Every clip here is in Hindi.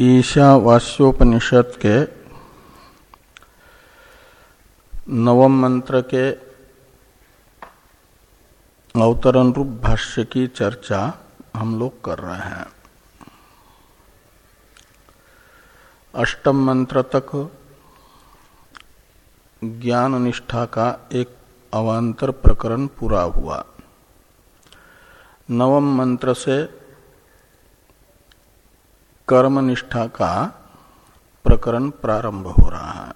ईशावास्योपनिषद के नवम मंत्र के अवतरण रूप भाष्य की चर्चा हम लोग कर रहे हैं। अष्टम मंत्र तक ज्ञान निष्ठा का एक अवान्तर प्रकरण पूरा हुआ। नवम मंत्र से कर्म निष्ठा का प्रकरण प्रारंभ हो रहा है।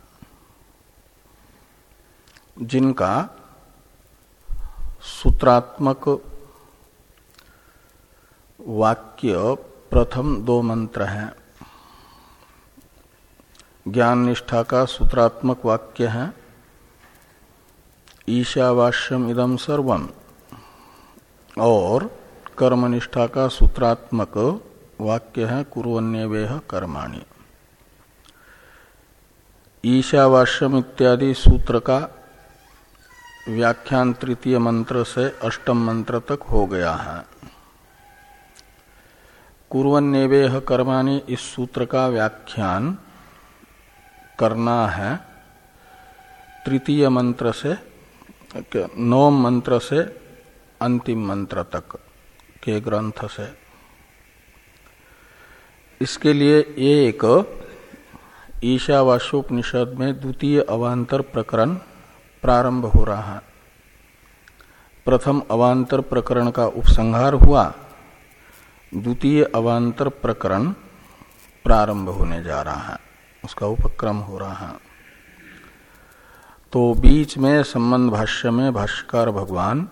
जिनका सूत्रात्मक वाक्य प्रथम दो मंत्र हैं। ज्ञान निष्ठा का सूत्रात्मक वाक्य है। ईशावास्यम इदम सर्वम। और कर्मनिष्ठा का सूत्रात्मक वाक्य है कुरन्य वेह कर्माणी। ईशावास्यम इत्यादि सूत्र का व्याख्यान तृतीय मंत्र से अष्टम मंत्र तक हो गया। है कुरन्यवेह कर्माणी इस सूत्र का व्याख्यान करना है। तृतीय मंत्र से नवम मंत्र से अंतिम मंत्र तक के ग्रंथ से इसके लिए एक ईशावास्योपनिषद में द्वितीय अवान्तर प्रकरण प्रारंभ हो रहा है। प्रथम अवान्तर प्रकरण का उपसंहार हुआ। द्वितीय अवान्तर प्रकरण प्रारंभ होने जा रहा है। उसका उपक्रम हो रहा है। तो बीच में संबंध भाष्य में भाष्यकार भगवान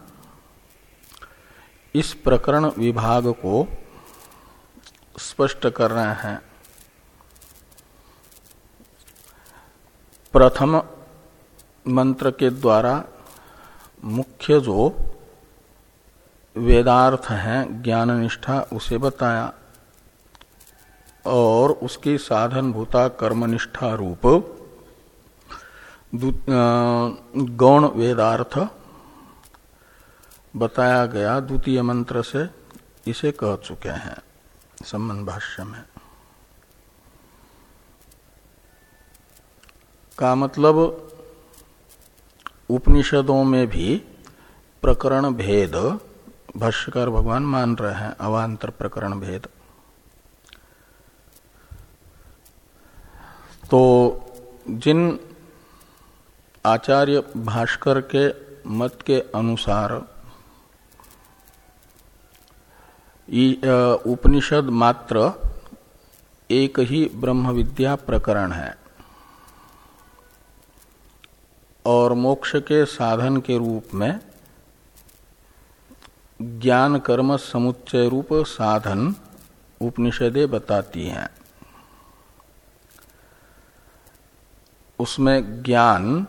इस प्रकरण विभाग को स्पष्ट कर रहे हैं। प्रथम मंत्र के द्वारा मुख्य जो वेदार्थ है ज्ञान निष्ठा उसे बताया। और उसकी साधन भूता कर्मनिष्ठा रूप गौण वेदार्थ बताया गया, द्वितीय मंत्र से इसे कह चुके हैं। संबंध भाष्य में का मतलब उपनिषदों में भी प्रकरण भेद, भाष्यकार भगवान मान रहे हैं, अवान्तर प्रकरण भेद। तो जिन आचार्य भास्कर के मत के अनुसार उपनिषद मात्र एक ही ब्रह्म विद्या प्रकरण है। और मोक्ष के साधन के रूप में ज्ञान कर्म समुच्चय रूप साधन उपनिषदे बताती हैं। उसमें ज्ञान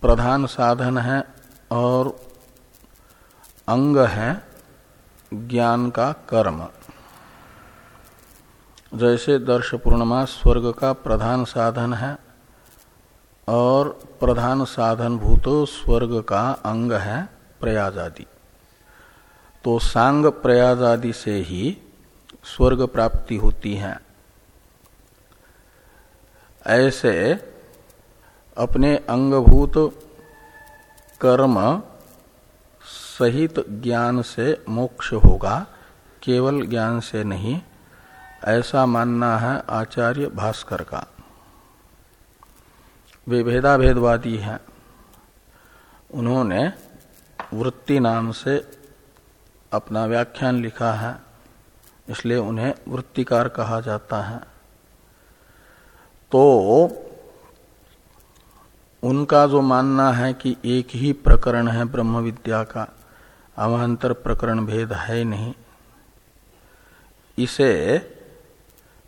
प्रधान साधन है और अंग है। ज्ञान का कर्म। जैसे दर्श पूर्णमा स्वर्ग का प्रधान साधन है और प्रधान साधन भूत स्वर्ग का अंग है प्रयाज आदि तो सांग प्रयाज आदि से ही स्वर्ग प्राप्ति होती है। ऐसे अपने अंगभूत कर्म सहित ज्ञान से मोक्ष होगा, केवल ज्ञान से नहीं। ऐसा मानना है आचार्य भास्कर का। वे भेदा भेदवादी हैं। उन्होंने वृत्ति नाम से अपना व्याख्यान लिखा है, इसलिए उन्हें वृत्तिकार कहा जाता है। तो उनका जो मानना है कि एक ही प्रकरण है ब्रह्म विद्या का अवान्तर प्रकरण भेद है नहीं। इसे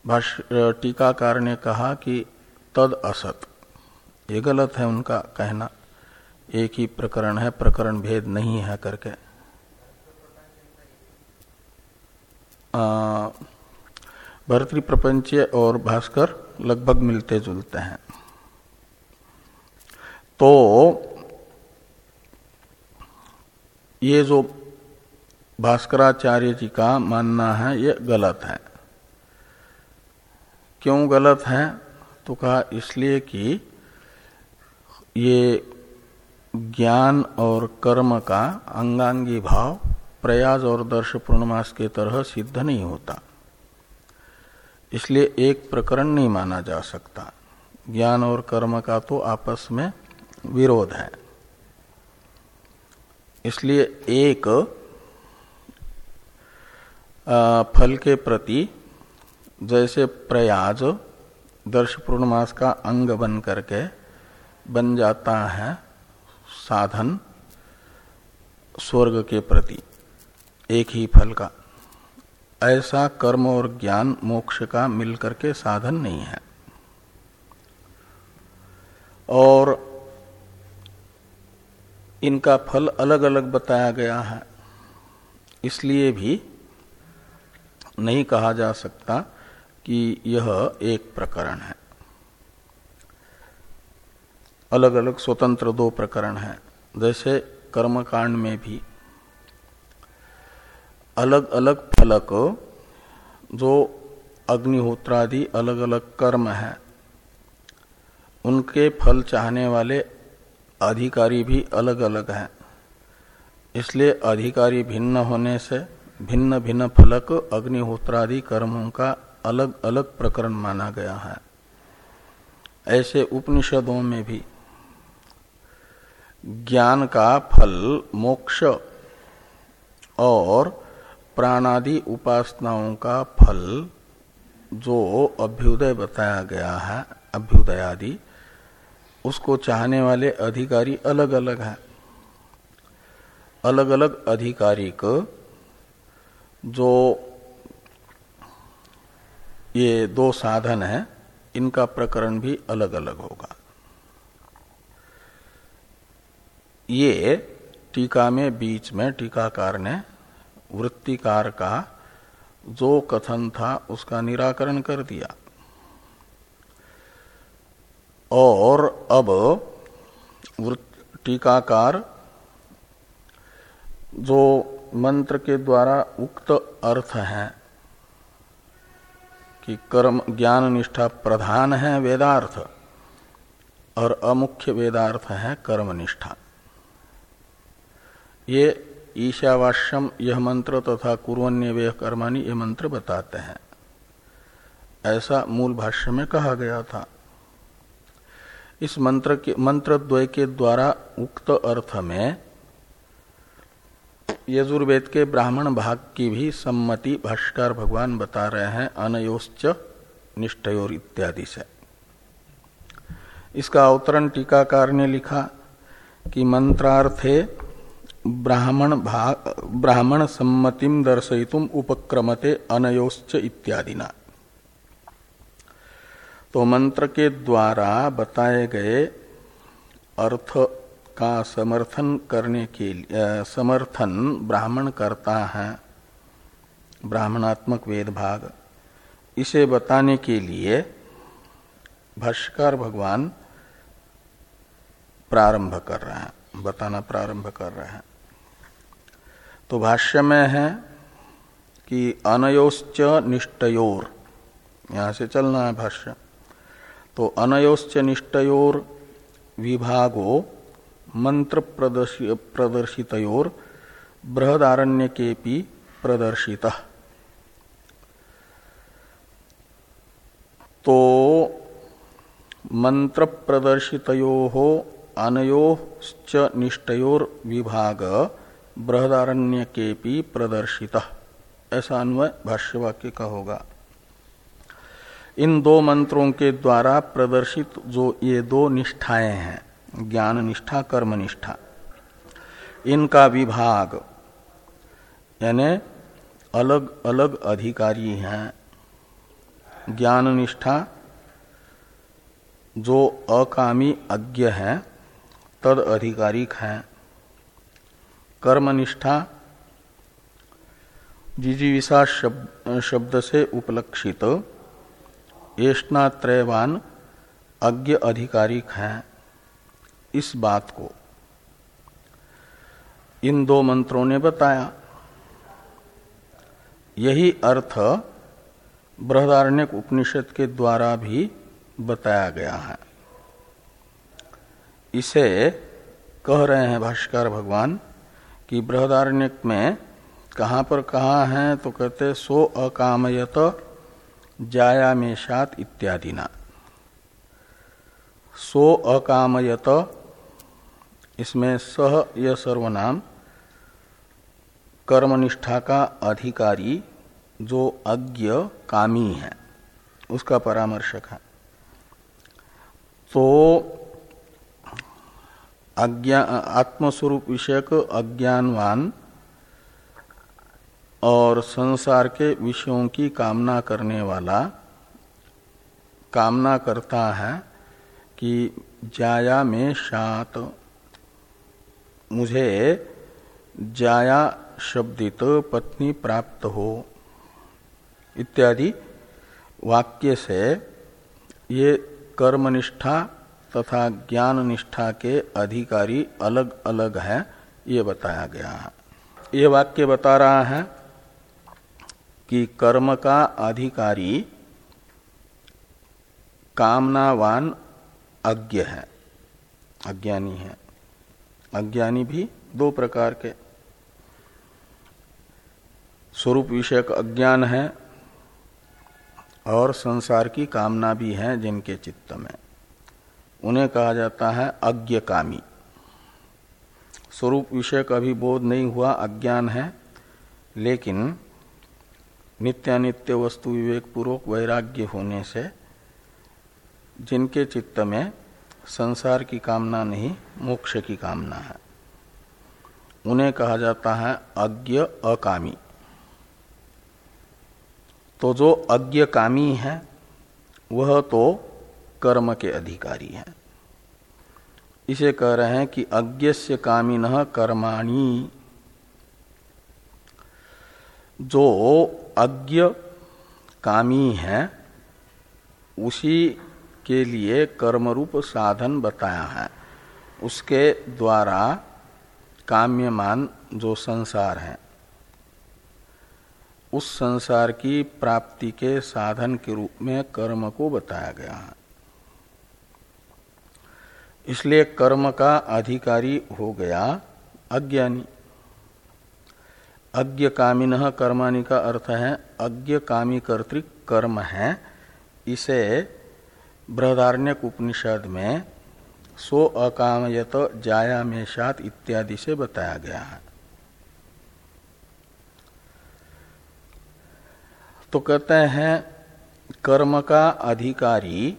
टीकाकार ने कहा कि तद असत। ये गलत है उनका कहना। एक ही प्रकरण है, प्रकरण भेद नहीं है करके। भरतृ प्रपंच और भास्कर लगभग मिलते जुलते हैं। तो ये जो भास्कराचार्य जी का मानना है, ये गलत है। क्यों गलत है? तो कहा इसलिए कि ये ज्ञान और कर्म का अंगांगी भाव प्रयास और दर्श पूर्णमास के तरह सिद्ध नहीं होता। इसलिए एक प्रकरण नहीं माना जा सकता। ज्ञान और कर्म का तो आपस में विरोध है। इसलिए एक फल के प्रति जैसे प्रयाज दर्श पूर्णमास का अंग बन करके बन जाता है साधन स्वर्ग के प्रति, एक ही फल का। ऐसा कर्म और ज्ञान मोक्ष का मिलकर के साधन नहीं है। और इनका फल अलग अलग बताया गया है। इसलिए भी नहीं कहा जा सकता कि यह एक प्रकरण है। अलग अलग स्वतंत्र दो प्रकरण हैं। जैसे कर्मकांड में भी अलग अलग फलक जो अग्निहोत्रादि अलग अलग कर्म है, उनके फल चाहने वाले अधिकारी भी अलग अलग हैं। इसलिए अधिकारी भिन्न होने से भिन्न भिन्न फलक, अग्निहोत्रादि कर्मों का अलग अलग प्रकरण माना गया है। ऐसे उपनिषदों में भी ज्ञान का फल, मोक्ष और प्राणादि उपासनाओं का फल जो अभ्युदय बताया गया है अभ्युदय आदि उसको चाहने वाले अधिकारी अलग अलग हैं। अलग अलग अधिकारी को जो ये दो साधन है, इनका प्रकरण भी अलग अलग होगा। ये टीका में बीच में टीकाकार ने वृत्तिकार का जो कथन था उसका निराकरण कर दिया। और अब टीकाकार जो मंत्र के द्वारा उक्त अर्थ है कि कर्म ज्ञान निष्ठा प्रधान है वेदार्थ और अमुख्य वेदार्थ है कर्म निष्ठा ये ईशावाश्यम यह मंत्र तथा कुरन्य वे कर्माणी ये मंत्र बताते हैं। ऐसा मूल भाष्य में कहा गया था। इस मंत्र के मंत्र द्वय के द्वारा उक्त अर्थ में यजुर्वेद के ब्राह्मण भाग की भी सम्मति भाष्कर भगवान बता रहे हैं, अनयोश्च, निष्ठयोर इत्यादि से। इसका अवतरण टीकाकार ने लिखा कि मंत्रार्थे ब्राह्मण भाग ब्राह्मण सम्मतिम दर्शयितुम उपक्रमते अनयोश्च इत्यादि ना तो मंत्र के द्वारा बताए गए अर्थ का समर्थन करने के लिए समर्थन ब्राह्मण करता है, ब्राह्मणात्मक वेद भाग इसे बताने के लिए भाष्कर भगवान प्रारंभ कर रहे हैं, बताना प्रारंभ कर रहे हैं। तो भाष्य में है कि अनयोश्च निष्ठयोर, यहाँ से चलना है भाष्य। तो अनयोश्च निष्ठयोर विभागो मंत्र प्रदर्शितोर बृहदारण्य के पी प्रदर्शित। तो मंत्र प्रदर्शितो अनयोश्च निष्ठयोर विभाग बृहदारण्य के पी प्रदर्शित। ऐसा अन्वय भाष्यवाक्य का होगा। इन दो मंत्रों के द्वारा प्रदर्शित जो ये दो निष्ठाएँ हैं ज्ञान निष्ठा कर्म निष्ठा इनका विभाग यानी अलग अलग अधिकारी हैं। ज्ञान निष्ठा जो अकामी अज्ञ है तद अधिकारिक है। कर्मनिष्ठा जिजीविषा शब्द, शब्द से उपलक्षित येष्णात्रयवान अज्ञ अधिकारिक है इस बात को। इन दो मंत्रों ने बताया। यही अर्थ बृहदारण्यक उपनिषद के द्वारा भी बताया गया है। इसे कह रहे हैं भाष्कर भगवान कि बृहदारण्यक में कहाँ पर कहा है तो कहते सो अकामयत जायामेशात इत्यादि ना सो अकामयत, इसमें सह यह सर्वनाम, कर्मनिष्ठा का अधिकारी जो अज्ञ कामी है, उसका परामर्शक है। तो आत्मस्वरूप विषयक अज्ञानवान और संसार के विषयों की कामना करने वाला कामना करता है कि जाया में शात, मुझे जाया शब्दित पत्नी प्राप्त हो, इत्यादि वाक्य से ये कर्मनिष्ठा तथा ज्ञान निष्ठा के अधिकारी अलग अलग है, ये बताया गया है। ये वाक्य बता रहा है कि कर्म का अधिकारी कामनावान अज्ञ है, अज्ञानी है। अज्ञानी भी दो प्रकार के। स्वरूप विषयक अज्ञान है और संसार की कामना भी है जिनके चित्त में। उन्हें कहा जाता है अज्ञ कामी स्वरूप विषय का भी बोध नहीं हुआ, अज्ञान है, लेकिन नित्यानित्य वस्तु विवेक पूर्वक वैराग्य होने से जिनके चित्त में संसार की कामना नहीं, मोक्ष की कामना है। उन्हें कहा जाता है अज्ञ अकामी। तो जो अज्ञ कामी है, वह तो कर्म के अधिकारी है। इसे कह रहे हैं कि अज्ञस्य कामिन कर्माणी। जो अज्ञ कामी है, उसी के लिए कर्मरूप साधन बताया है। उसके द्वारा काम्यमान जो संसार है, उस संसार की प्राप्ति के साधन के रूप में कर्म को बताया गया है। इसलिए कर्म का अधिकारी हो गया अज्ञानी। अज्ञ कामिन कर्माणि का अर्थ है अज्ञ कामी कर्तिक कर्म है। इसे बृहदारण्यक उपनिषद में सो अकामयत जाया जायामेशात इत्यादि से बताया गया है। तो कहते हैं, कर्म का अधिकारी,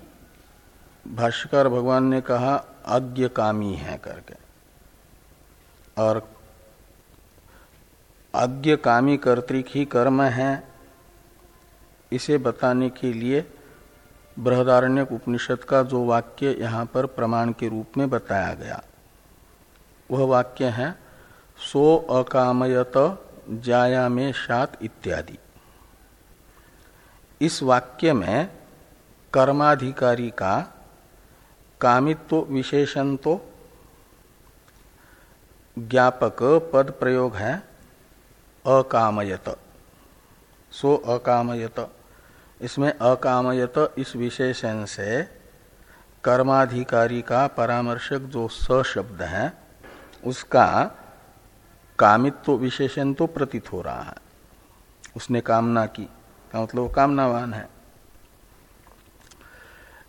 भाष्यकार भगवान ने कहा अज्ञ कामी है करके। और अज्ञ कामी कर्तिक ही कर्म है। इसे बताने के लिए बृहदारण्य उपनिषद का जो वाक्य यहाँ पर प्रमाण के रूप में बताया गया, वह वाक्य है, सो अकामयत जाया में शात इत्यादि। इस वाक्य में कर्माधिकारी का कामित्व विशेषण तो ज्ञापक पद प्रयोग है अकामयत। सो अकामयत। इसमें अकामयत इस विशेषण से कर्माधिकारी का परामर्शक जो स शब्द है, उसका कामित्व विशेषण तो प्रतीत हो रहा है। उसने कामना की, का मतलब कामनावान है।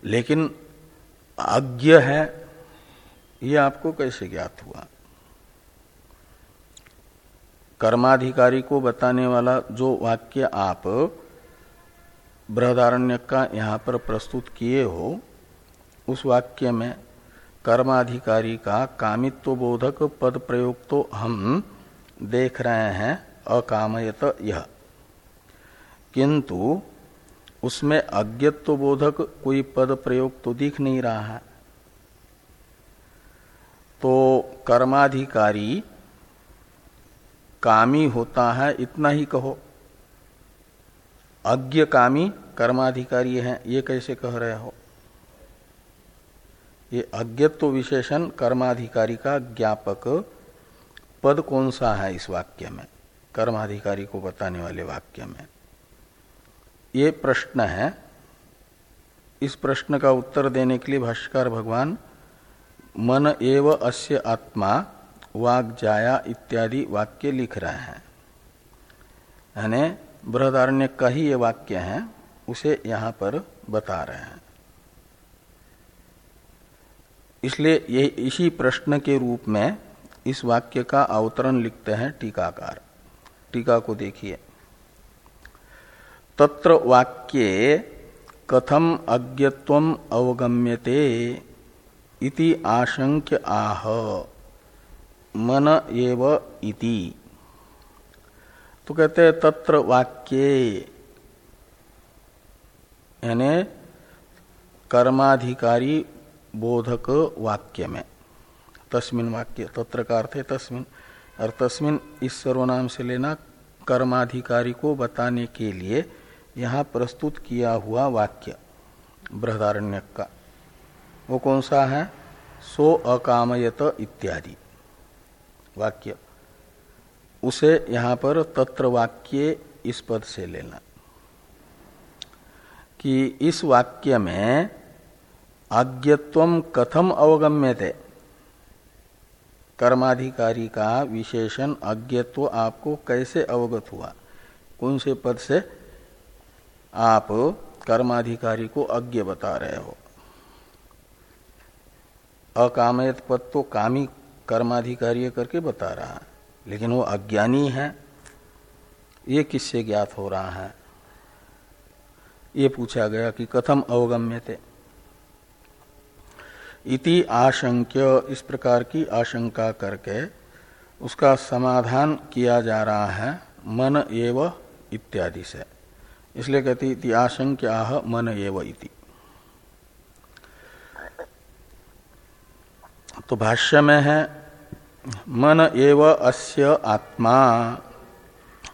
लेकिन अज्ञ है यह आपको कैसे ज्ञात हुआ? कर्माधिकारी को बताने वाला जो वाक्य आप बृहदारण्य का यहाँ पर प्रस्तुत किए हो, उस वाक्य में कर्माधिकारी का कामित्व बोधक पद प्रयोग तो हम देख रहे हैं, अकामयत यह। किंतु उसमें अज्ञत्व बोधक कोई पद प्रयोग तो दिख नहीं रहा है। तो कर्माधिकारी कामी होता है, इतना ही कहो। अज्ञ कामी कर्माधिकारी है, ये कैसे कह रहे हो? ये अज्ञत्व विशेषण कर्माधिकारी का ज्ञापक पद कौन सा है इस वाक्य में? कर्माधिकारी को बताने वाले वाक्य में। ये प्रश्न है। इस प्रश्न का उत्तर देने के लिए भाष्कर भगवान, मन एव अस्य आत्मा वाग जाया इत्यादि वाक्य लिख रहे हैं। यानी बृहदारण्य का ही ये वाक्य है, उसे यहाँ पर बता रहे हैं। इसलिए ये इसी प्रश्न के रूप में इस वाक्य का अवतरण लिखते हैं टीकाकार। टीका को देखिए। तत्र वाक्ये कथम अज्ञत्व अवगम्यते इति आशंक्य आह। मन एव इति। तो कहते हैं, तत्र वाक्ये, यानी कर्माधिकारी बोधक वाक्य में। तस्मिन वाक्य, तत्र का अर्थ है तस्मिन। और तस्मिन इस सर्वनाम से लेना कर्माधिकारी को बताने के लिए यहाँ प्रस्तुत किया हुआ वाक्य बृहदारण्य का। वो कौन सा है? सो अकामयत इत्यादि। वाक्य। उसे यहाँ पर तत्र वाक्य इस पद से लेना। कि इस वाक्य में आज्ञत्व कथम अवगम्य थे कर्माधिकारी का विशेषण अज्ञत्व आपको कैसे अवगत हुआ? कौन से पद से आप कर्माधिकारी को अज्ञ बता रहे हो? अकामयत पद तो कामी कर्माधिकारी करके बता रहा है। लेकिन वो अज्ञानी है। ये किससे ज्ञात हो रहा है? ये पूछा गया कि कथम अवगम्य थे इति आशंक्य, इस प्रकार की आशंका करके उसका समाधान किया जा रहा है, मन एव इत्यादि से। इसलिए कहती इति आशंक्य मन एव इति। तो भाष्य में है, मन एव अस्य आत्मा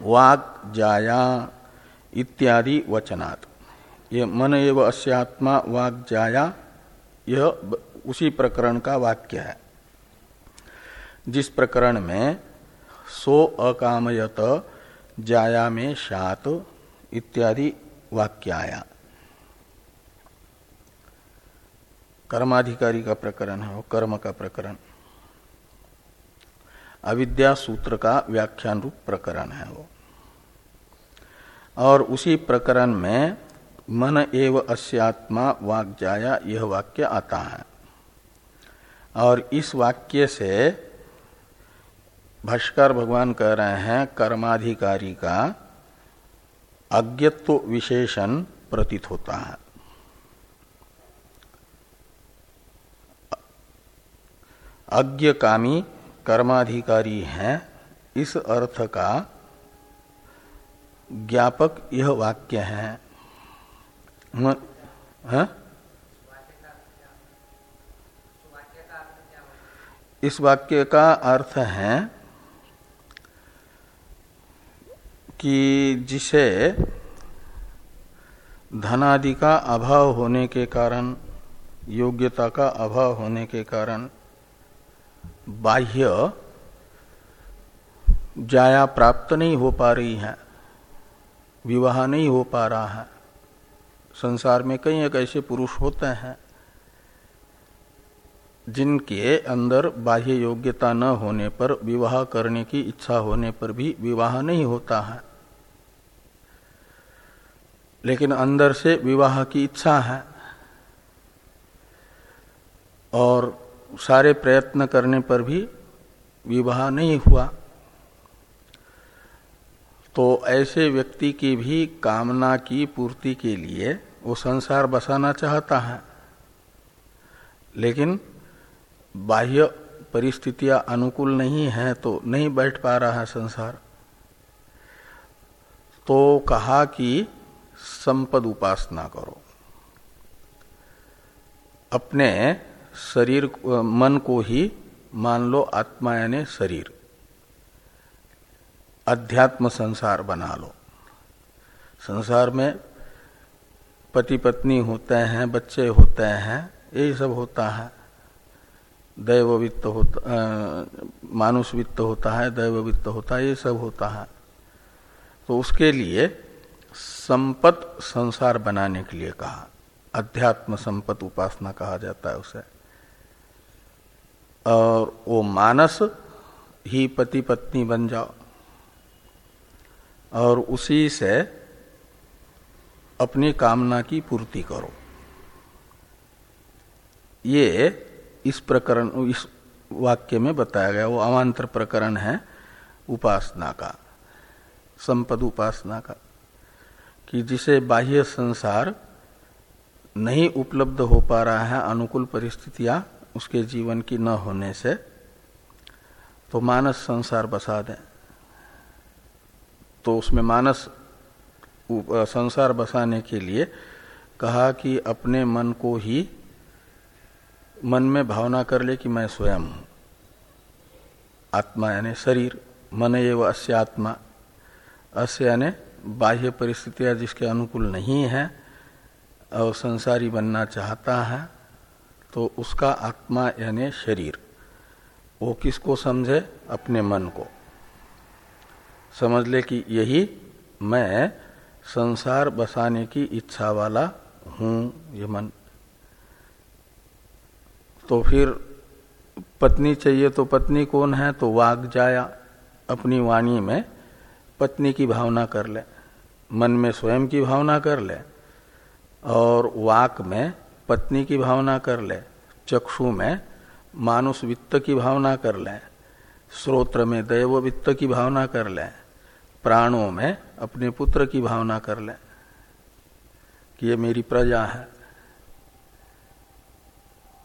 वाग जाया इत्यादि वचनात्। ये मन एव अस्य आत्मा वाग जाया, यह उसी प्रकरण का वाक्य है। जिस प्रकरण में सो अकामयत जाया में शात इत्यादि वाक्य आया कर्माधिकारी का प्रकरण है वो कर्म का प्रकरण। अविद्या सूत्र का व्याख्यान रूप प्रकरण है वो। और उसी प्रकरण में, मन एव अस्यात्मा वाक जाया यह वाक्य आता है। और इस वाक्य से भाष्कर भगवान कह रहे हैं, कर्माधिकारी का अज्ञत्व विशेषण प्रतीत होता है। अज्ञकामी कर्माधिकारी है, इस अर्थ का ज्ञापक यह वाक्य है हा? इस वाक्य का अर्थ है कि जिसे धनादि का अभाव होने के कारण, योग्यता का अभाव होने के कारण बाह्य जाया प्राप्त नहीं हो पा रही है, विवाह नहीं हो पा रहा है। संसार में कई एक ऐसे पुरुष होते हैं, जिनके अंदर बाह्य योग्यता न होने पर, विवाह करने की इच्छा होने पर भी विवाह नहीं होता है। लेकिन अंदर से विवाह की इच्छा है, और सारे प्रयत्न करने पर भी विवाह नहीं हुआ। तो ऐसे व्यक्ति की भी कामना की पूर्ति के लिए वो संसार बसाना चाहता है। लेकिन बाह्य परिस्थितियाँ अनुकूल नहीं है तो नहीं बैठ पा रहा है संसार। तो कहा कि संपद उपासना करो। अपने शरीर मन को ही मान लो, आत्मा यानी शरीर। अध्यात्म संसार बना लो। संसार में पति पत्नी होते हैं, बच्चे होते हैं यही सब होता है। दैव वित्त होता मानुष वित्त होता है दैव वित्त होता है, ये सब होता है। तो उसके लिए संपत संसार बनाने के लिए कहा, अध्यात्म संपत उपासना कहा जाता है उसे। और वो मानस ही पति पत्नी बन जाओ। और उसी से अपनी कामना की पूर्ति करो। ये इस प्रकरण, इस वाक्य में बताया गया, वो अवान्तर प्रकरण है उपासना का, संपद उपासना का, कि जिसे बाह्य संसार नहीं उपलब्ध हो पा रहा है, अनुकूल परिस्थितियाँ उसके जीवन की न होने से तो मानस संसार बसा दें। तो उसमें मानस संसार बसाने के लिए कहा कि अपने मन को ही मन में भावना कर ले कि मैं स्वयं हूँ। आत्मा यानी शरीर, मन एवं अस्य आत्मा अस्य यानी बाह्य परिस्थितियाँ जिसके अनुकूल नहीं है और संसारी बनना चाहता है। तो उसका आत्मा यानी शरीर, वो किसको समझे? अपने मन को। समझ ले कि यही मैं संसार बसाने की इच्छा वाला हूँ, ये मन। तो फिर पत्नी चाहिए तो पत्नी कौन है? तो वाग जाया, अपनी वाणी में पत्नी की भावना कर ले, मन में स्वयं की भावना कर ले, और वाक में पत्नी की भावना कर ले, चक्षु में मानुष वित्त की भावना कर ले श्रोत्र में दैव वित्त की भावना कर ले, प्राणों में अपने पुत्र की भावना कर ले कि ये मेरी प्रजा है।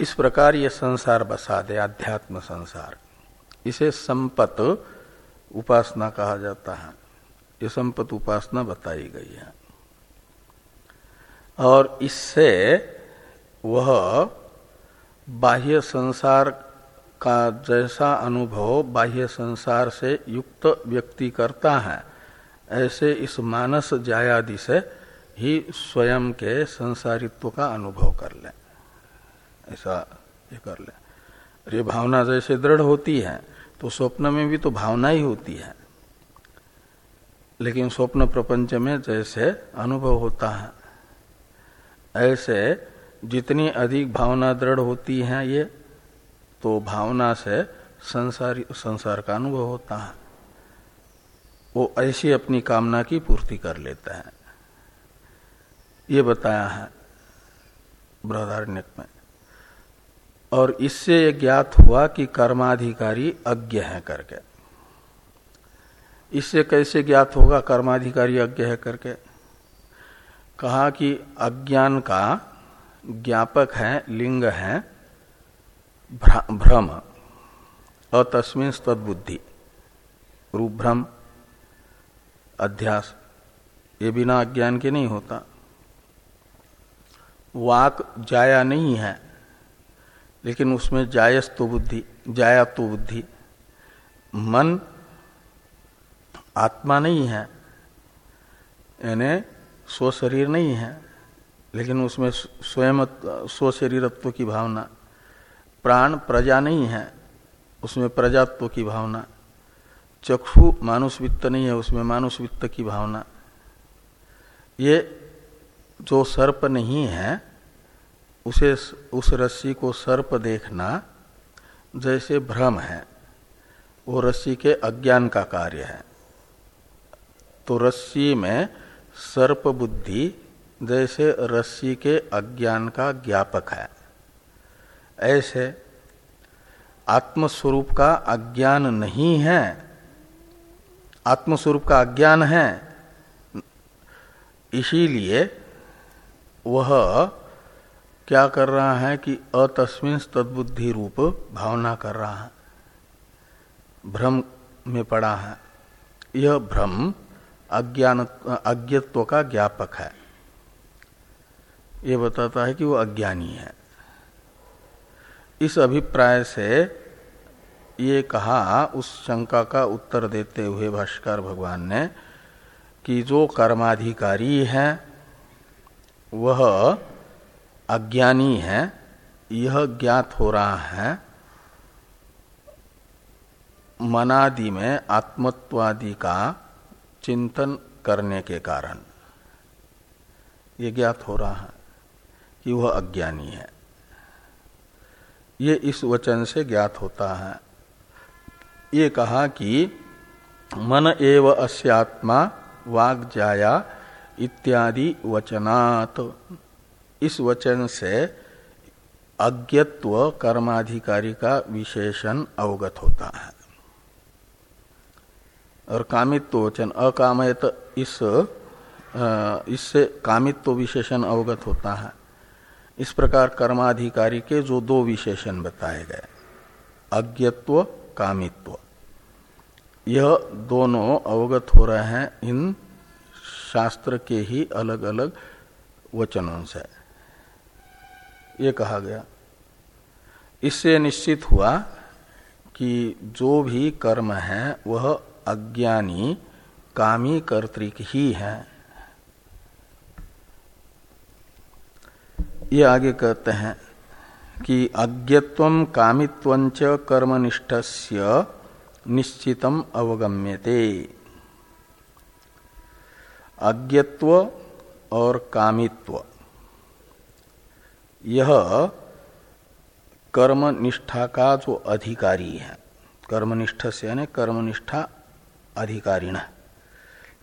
इस प्रकार ये संसार बसा दे अध्यात्म संसार। इसे संपत उपासना कहा जाता है। ये संपत उपासना बताई गई है। और इससे वह बाह्य संसार का जैसा अनुभव बाह्य संसार से युक्त व्यक्ति करता है, ऐसे इस मानस जायादि से ही स्वयं के संसारित्व का अनुभव कर ले। ऐसा ये कर ले। ये भावना जैसे दृढ़ होती है तो स्वप्न में भी तो भावना ही होती है। लेकिन स्वप्न प्रपंच में जैसे अनुभव होता है, ऐसे जितनी अधिक भावना दृढ़ होती है ये तो भावना से संसार संसार का अनुभव होता है। वो ऐसी अपनी कामना की पूर्ति कर लेता है। ये बताया है बृहदारण्य में। और इससे यह ज्ञात हुआ कि कर्माधिकारी अज्ञ है करके। इससे कैसे ज्ञात होगा कर्माधिकारी अज्ञ है करके? कहा कि अज्ञान का ज्ञापक है, लिंग है भ्रम। अतस्मिन तदबुद्धि रूप भ्रम अध्यास, ये बिना अज्ञान के नहीं होता। वाक जाया नहीं है, लेकिन उसमें जायस तो बुद्धि जाया तो बुद्धि। मन आत्मा नहीं है, यानी स्व शरीर नहीं है। लेकिन उसमें स्वयं स्व शरीरत्व की भावना। प्राण प्रजा नहीं है, उसमें प्रजात्व की भावना। चक्षु मानुष वित्त नहीं है, उसमें मानुष वित्त की भावना। ये जो सर्प नहीं है, उसे, उस रस्सी को सर्प देखना जैसे भ्रम है। वो रस्सी के अज्ञान का कार्य है। तो रस्सी में सर्प बुद्धि जैसे रस्सी के अज्ञान का ज्ञापक है। ऐसे आत्मस्वरूप का अज्ञान नहीं है। आत्मस्वरूप का अज्ञान है। इसीलिए वह क्या कर रहा है कि अतस्मिन तद्बुद्धि रूप भावना कर रहा है। भ्रम में पड़ा है। यह भ्रम अज्ञान, अज्ञत्व का ज्ञापक है। यह बताता है कि वो अज्ञानी है। इस अभिप्राय से ये कहा, उस शंका का उत्तर देते हुए भाष्कर भगवान ने कि जो कर्माधिकारी है, वह अज्ञानी है, यह ज्ञात हो रहा है, मनादि में आत्मत्वादि का चिंतन करने के कारण। ये ज्ञात हो रहा है। कि वह अज्ञानी है। ये इस वचन से ज्ञात होता है। ये कहा कि मन एव अस्यात्मा वाग जाया इत्यादि वचनात्। इस वचन से अज्ञत्व कर्माधिकारी का विशेषण अवगत होता है। और कामित्व वचन, अकामयत इस इससे कामित्व विशेषण अवगत होता है। इस प्रकार कर्माधिकारी के जो दो विशेषण बताए गए। अज्ञत्व, कामित्व। यह दोनों अवगत हो रहे हैं इन शास्त्र के ही अलग अलग वचनों से। ये कहा गया। इससे निश्चित हुआ कि जो भी कर्म है, वह अज्ञानी, कामी कर्तिक ही है। ये आगे कहते हैं कि अज्ञत्व कामित्व कर्मनिष्ठ निश्चितम अवगम्यते। अज्ञत्व और कामित्व। यह कर्मनिष्ठा का जो अधिकारी है, कर्मनिष्ठ से यानी कर्मनिष्ठा अधिकारिण।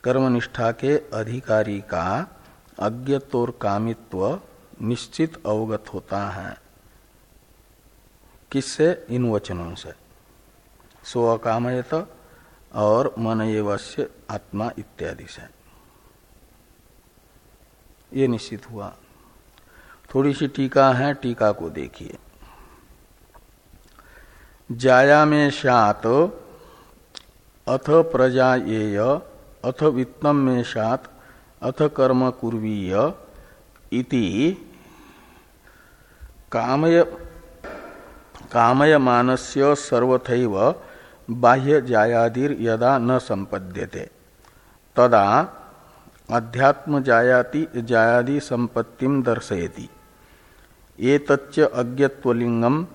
कर्मनिष्ठा के अधिकारी का अज्ञत्व और कामित्व निश्चित अवगत होता है। किससे? इन वचनों से। सो अकामयत और मन एवश्य आत्मा इत्यादि से। ये निश्चित हुआ। थोड़ी सी टीका है, टीका को देखिए। जाया में शात अथ प्रजा येय अथ वित्तम में शात अथ कर्म कुर्वीय इति कामय कामय मानस्य सर्वथैव बाह्य जायादिर यदा न संपद्यते तदा अध्यात्म जायाति जायादि संपत्तिम दर्शयति। ये तच्च अज्ञत्वलिंगम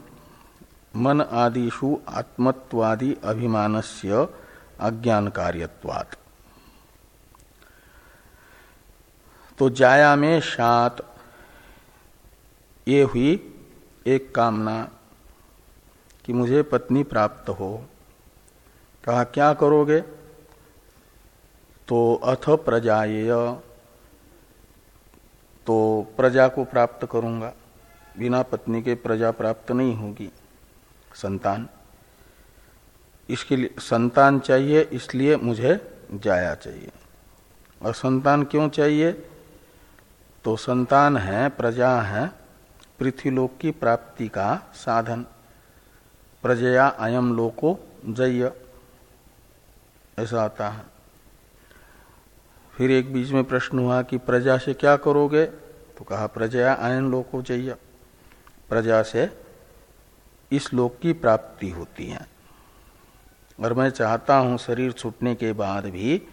मन आदिषु आत्मत्वादि अभिमानस्य अज्ञान कार्यत्वात् तो जाया में शात ये हुई एक कामना कि मुझे पत्नी प्राप्त हो। कहा, क्या करोगे? तो अथ प्रजाएय तो प्रजा को प्राप्त करूँगा। बिना पत्नी के प्रजा प्राप्त नहीं होगी। संतान? इसके लिए, संतान चाहिए, इसलिए मुझे जाया चाहिए। और संतान क्यों चाहिए? तो संतान है, प्रजा है पृथ्वीलोक की प्राप्ति का साधन। प्रजया अयम लोको जय। ऐसा आता है। फिर एक बीच में प्रश्न हुआ कि प्रजा से क्या करोगे? तो कहा, प्रजया अयन लोको जय। प्रजा से इस लोक की प्राप्ति होती है। और मैं चाहता हूँ शरीर छूटने के बाद भी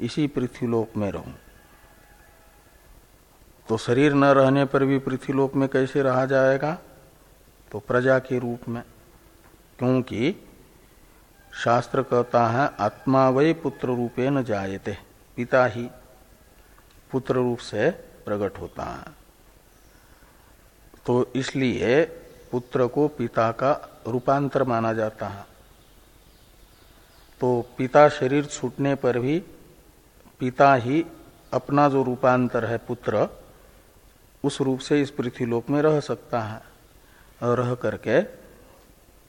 इसी पृथ्वीलोक में रहूँ। तो शरीर न रहने पर भी पृथ्वीलोक में कैसे रहा जाएगा? तो प्रजा के रूप में। क्योंकि शास्त्र कहता है, आत्मा वही पुत्र रूपे न जायते, पिता ही पुत्र रूप से प्रकट होता है। तो इसलिए पुत्र को पिता का रूपांतर माना जाता है। तो पिता शरीर छूटने पर भी, पिता ही अपना जो रूपांतर है, पुत्र उस रूप से इस पृथ्वीलोक में रह सकता है। और रह करके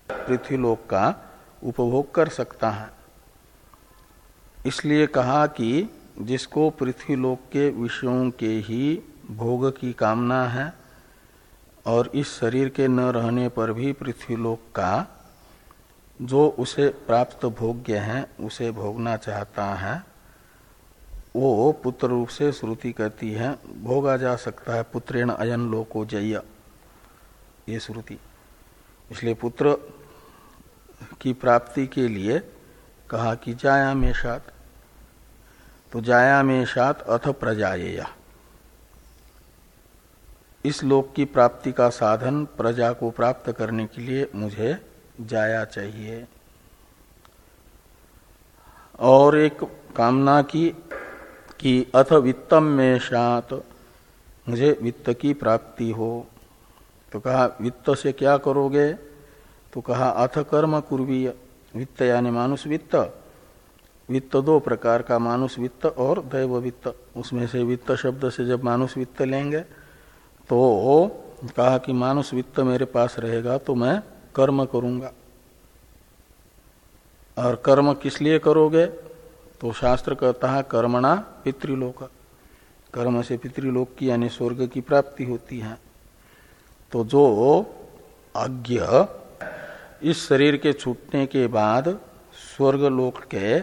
पृथ्वीलोक का उपभोग कर सकता है। इसलिए कहा कि जिसको पृथ्वीलोक के विषयों के ही भोग की कामना है और इस शरीर के न रहने पर भी पृथ्वीलोक का जो उसे प्राप्त भोग्य है, उसे भोगना चाहता है वो पुत्र रूप से श्रुति कहती है, भोगा जा सकता है पुत्रेण अयन लोको जय। ये श्रुति। इसलिए पुत्र की प्राप्ति के लिए कहा कि जाया में सात तो जाया में सात अथ प्रजाएया इस लोक की प्राप्ति का साधन प्रजा को प्राप्त करने के लिए मुझे जाया चाहिए। और एक कामना की कि अथ वित्तम में शात मुझे वित्त की प्राप्ति हो। तो कहा, वित्त से क्या करोगे? तो कहा, अथ कर्म कुर्वीय। वित्त यानी मानुष वित्त। वित्त दो प्रकार का, मानुष वित्त और दैव वित्त। उसमें से वित्त शब्द से जब मानुष वित्त लेंगे तो कहा कि मानुष वित्त मेरे पास रहेगा तो मैं कर्म करूँगा। और कर्म किस लिए करोगे? तो शास्त्र कहता है कर्मणा पितृलोक। कर्म से पितृलोक की यानी स्वर्ग की प्राप्ति होती है। तो जो अज्ञ इस शरीर के छूटने के बाद स्वर्ग लोक के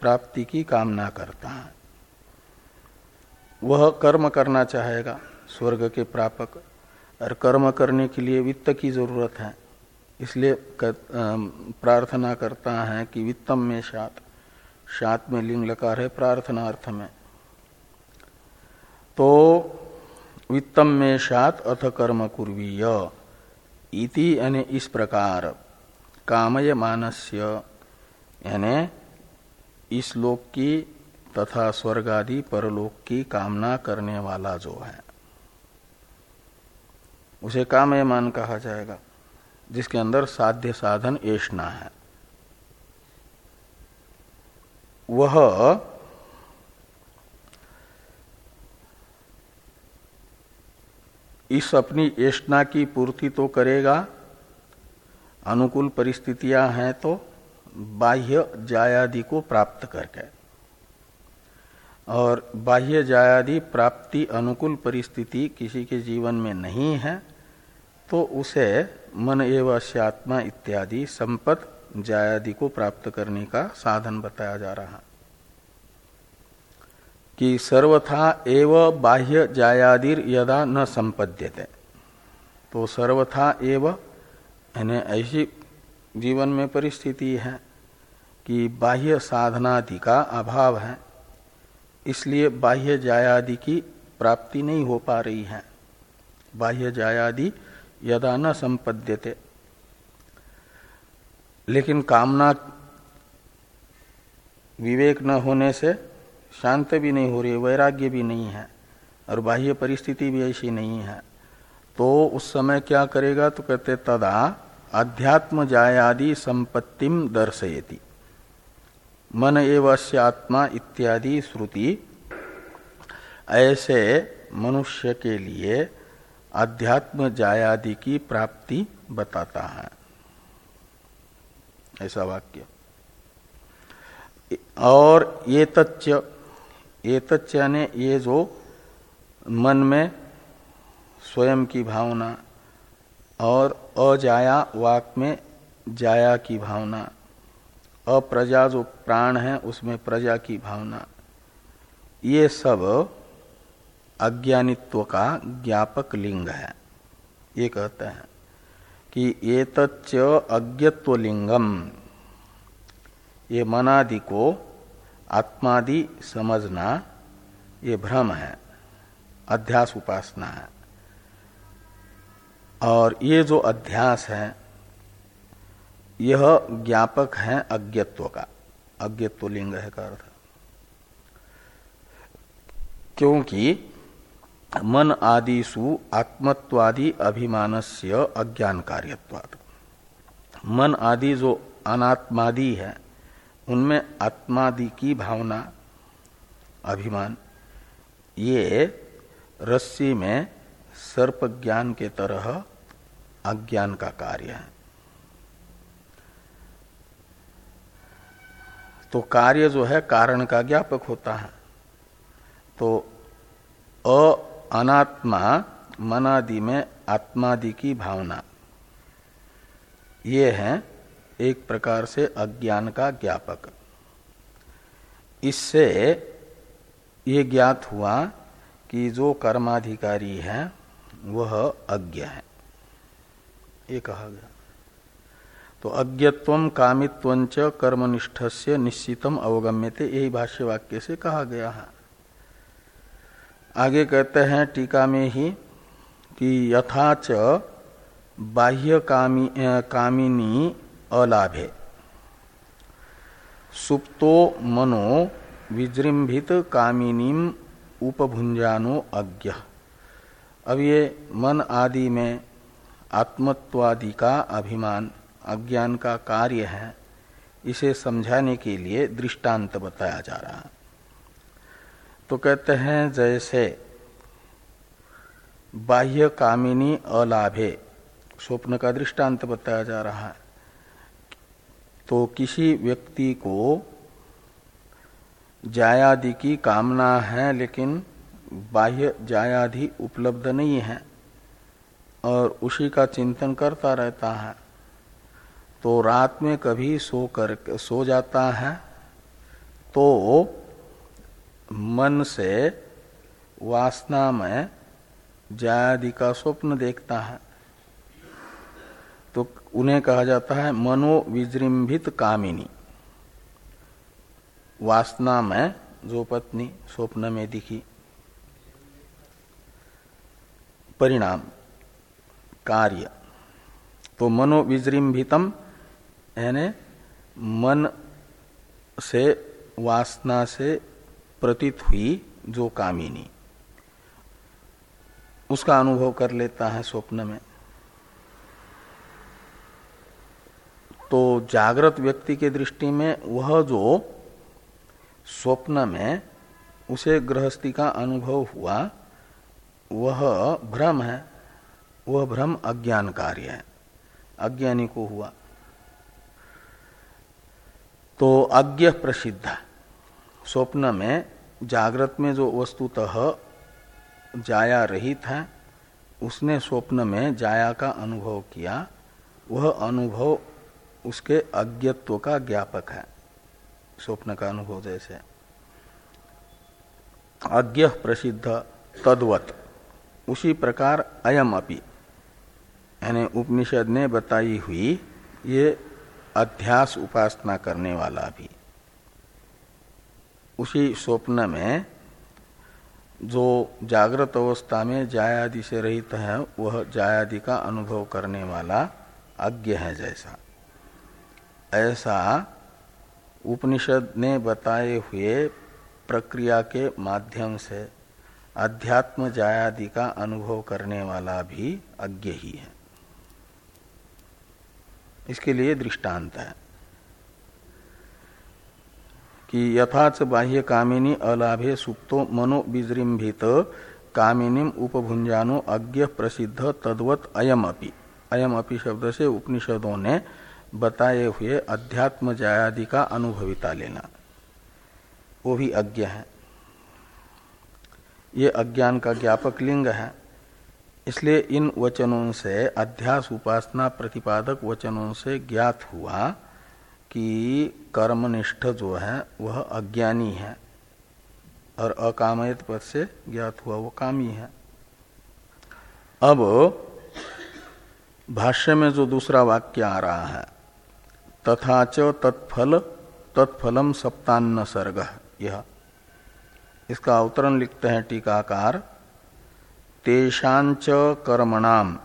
प्राप्ति की कामना करता है वह कर्म करना चाहेगा स्वर्ग के प्रापक। और कर्म करने के लिए वित्त की ज़रूरत है इसलिए कर, प्रार्थना करता है कि वित्तम में शात शात में लिंग लकार है प्रार्थना अर्थ में। तो वित्तम में शात अथ कर्म कुर्वीय। इति यानी इस प्रकार कामय मानस्य यानी इस लोक की तथा स्वर्ग आदि परलोक की कामना करने वाला जो है, उसे कामयमान कहा जाएगा, जिसके अंदर साध्य साधन ऐष्णा है। वह इस अपनी ऐष्णा की पूर्ति तो करेगा। अनुकूल परिस्थितियाँ हैं तो बाह्य जायादि को प्राप्त करके। और बाह्य जायादि प्राप्ति अनुकूल परिस्थिति किसी के जीवन में नहीं है तो उसे मन एवं आत्मा इत्यादि संपत जायादि को प्राप्त करने का साधन बताया जा रहा। कि सर्वथा एव बाह्य जायादिर यदा न संपद्यते। तो सर्वथा एव, यानी ऐसी जीवन में परिस्थिति है कि बाह्य साधनादि का अभाव है, इसलिए बाह्य जायादि की प्राप्ति नहीं हो पा रही है। बाह्य जायादि यदा न संपद्यते। लेकिन कामना विवेक न होने से शांत भी नहीं हो रही वैराग्य भी नहीं है, और बाह्य परिस्थिति भी ऐसी नहीं है। तो उस समय क्या करेगा? तो कहते, तदा अध्यात्म जायादि संपत्तिम दर्शयति। मन एवं आत्मा इत्यादि श्रुति। ऐसे मनुष्य के लिए अध्यात्म जायादि की प्राप्ति बताता है। ऐसा वाक्य। और ये तच्च ये तच्च ने ये जो मन में स्वयं की भावना और अजाया वाक में जाया की भावना, अप्रजा जो प्राण है उसमें प्रजा की भावना, ये सब अज्ञानित्व का ज्ञापक लिंग है। ये कहते हैं। कि ये तच्च अज्ञत्व लिंगम ये मनादि को आत्मादि समझना, ये भ्रम है अध्यास उपासना। है और ये जो अध्यास है, यह ज्ञापक है अज्ञत्व का। अज्ञत्व लिंग है का अर्थ। क्योंकि मन आदिशु आत्मत्वादि अभिमान से अज्ञान कार्यत्वाद मन आदि जो अनात्मादि है, उनमें आत्मादि की भावना, अभिमान, ये रस्सी में सर्प ज्ञान के तरह अज्ञान का कार्य है। तो कार्य जो है कारण का ज्ञापक होता है। तो अ अनात्मा मनादि में आत्मादि की भावना। ये है एक प्रकार से अज्ञान का ज्ञापक। इससे ये ज्ञात हुआ कि जो कर्माधिकारी है, वह अज्ञ है। ये कहा गया। तो अज्ञत्व कामित्व कर्मनिष्ठ से निश्चितम अवगम्यते, यही भाष्य वाक्य से कहा गया है। आगे कहते हैं टीका में ही कि यथाच बाह्य कामी कामिनी अलाभे। सुप्तो मनो विजृंभित कामिनीम उपभुंजानो अज्ञ। अब ये मन आदि में आत्मत्वादि का अभिमान, अज्ञान का कार्य है, इसे समझाने के लिए दृष्टांत बताया जा रहा है। तो कहते हैं जैसे बाह्य कामिनी अलाभे। स्वप्न का दृष्टांत बताया जा रहा है। तो किसी व्यक्ति को जायादि की कामना है, लेकिन बाह्य जायादि उपलब्ध नहीं है और उसी का चिंतन करता रहता है। तो रात में कभी सो कर, सो जाता है तो मन से वासना में जायादि का स्वप्न देखता है। तो उन्हें कहा जाता है मनो विजृंभित कामिनी। वासना में जो पत्नी स्वप्न में दिखी। परिणाम, कार्य। तो मनो विजृंभितम, यानी मन से वासना से प्रतीत हुई जो कामिनी। उसका अनुभव कर लेता है स्वप्न में। तो जागृत व्यक्ति के दृष्टि में वह जो स्वप्न में उसे गृहस्थी का अनुभव हुआ, वह भ्रम है। वह भ्रम अज्ञान कार्य है। अज्ञानी को हुआ। तो अज्ञ प्रसिद्ध स्वप्न में जागृत में जो वस्तुतः जाया रहित है, उसने स्वप्न में जाया का अनुभव किया, वह अनुभव उसके अज्ञत्व का ज्ञापक है, स्वप्न का अनुभव जैसे। अज्ञ प्रसिद्ध तद्वत, उसी प्रकार अयम अपि। यानी उपनिषद ने बताई हुई ये अध्यास उपासना करने वाला भी। उसी स्वप्न में जो जागृत अवस्था में जायादि से रहित है, वह जायादि का अनुभव करने वाला अज्ञ है जैसा। ऐसा उपनिषद ने बताए हुए प्रक्रिया के माध्यम से अध्यात्म जायादि का अनुभव करने वाला भी अज्ञ ही है। इसके लिए दृष्टांत है। कि यथाच बाह्य कामिनी अलाभे सुप्तो मनो विजृंभित कामिनीम उपभुंजानो अज्ञ प्रसिद्ध तद्वत अयम अपि अयम अपि शब्द से उपनिषदों ने बताए हुए अध्यात्म जायादि का अनुभविता लेना। वो भी अज्ञ है। ये अज्ञान का ज्ञापक लिंग है। इसलिए इन वचनों से अध्यास उपासना प्रतिपादक वचनों से ज्ञात हुआ कि कर्मनिष्ठ जो है, वह अज्ञानी है। और अकामयत पद से ज्ञात हुआ, वो कामी है। अब भाष्य में जो दूसरा वाक्य आ रहा है, तथा च तत्फल, तत्फलम सप्तान्न सर्ग, यह। इसका अवतरण लिखते हैं टीकाकार। तेषांच कर्मणाम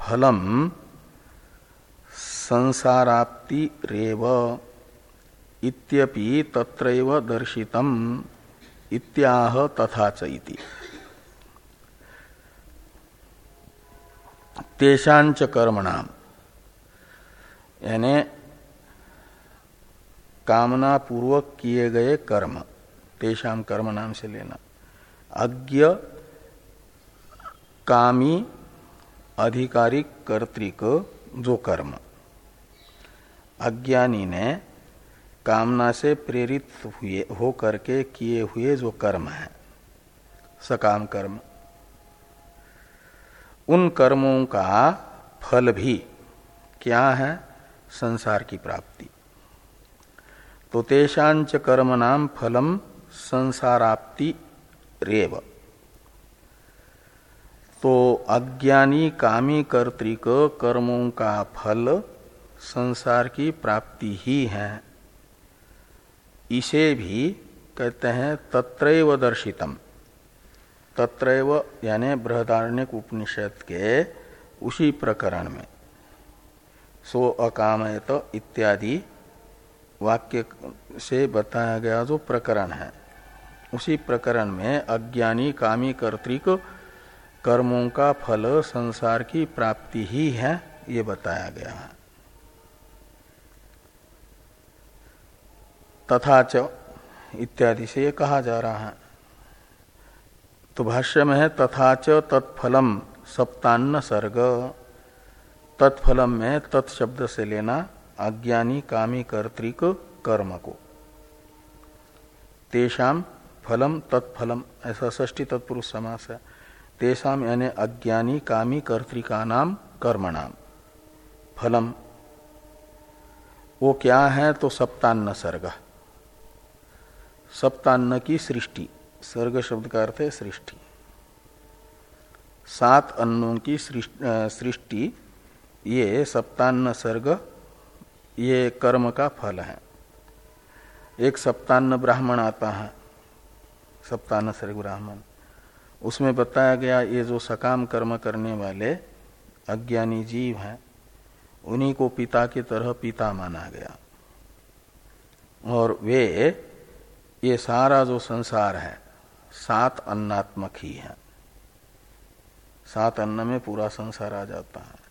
फलम संसाराप्ति रेव इत्यपि तत्रैव दर्शितम इत्याह तथा चैति तेषांच कर्मणाम। यानी कामना पूर्वक किए गए कर्म तेषाम कर्म नाम से लेना। अज्ञ, कामी, अधिकारिक, कर्तिक, जो कर्म। अज्ञानी ने कामना से प्रेरित हुए, हो करके किए हुए जो कर्म है, सकाम कर्म, उन कर्मों का फल भी क्या है? संसार की प्राप्ति। तो तेषांच कर्म नाम फलम संसाराप्ति रेव। तो अज्ञानी, कामी, कर्तिक कर्मों का फल संसार की प्राप्ति ही है। इसे भी कहते हैं तत्रैव दर्शितम। तत्रैव यानी बृहदारण्य उपनिषद के उसी प्रकरण में। सो अकामयत इत्यादि वाक्य से बताया गया जो प्रकरण है। उसी प्रकरण में अज्ञानी कामी कर्तिक कर्मों का फल संसार की प्राप्ति ही है, ये बताया गया है। तथा च इत्यादि से ये कहा जा रहा है। तो भाष्य में है, तथा च तत्फलम सप्तान्न सर्ग। तत्फलम में तत्शब्द से लेना अज्ञानी कामी कर्तिक कर्म को। तेषाम फलम तत्फलम, ऐसा ष्टी तत्पुरुष समास है। तेषाम यानी अज्ञानी कामी कर्तिका नाम कर्मणाम फलम, वो क्या है तो सप्तान्न सर्ग। सप्तान्न की सृष्टि। सर्ग शब्द का अर्थ है सृष्टि। सात अन्नों की सृष्टि, ये सप्तान्न सर्ग, ये कर्म का फल है। एक सप्तान्न ब्राह्मण आता है, सप्तान्न सर्ग ब्राह्मण। उसमें बताया गया, ये जो सकाम कर्म करने वाले अज्ञानी जीव हैं, उन्हीं को पिता की तरह पिता माना गया। और वे ये सारा जो संसार है, सात अन्नात्मक ही है। सात अन्न में पूरा संसार आ जाता है।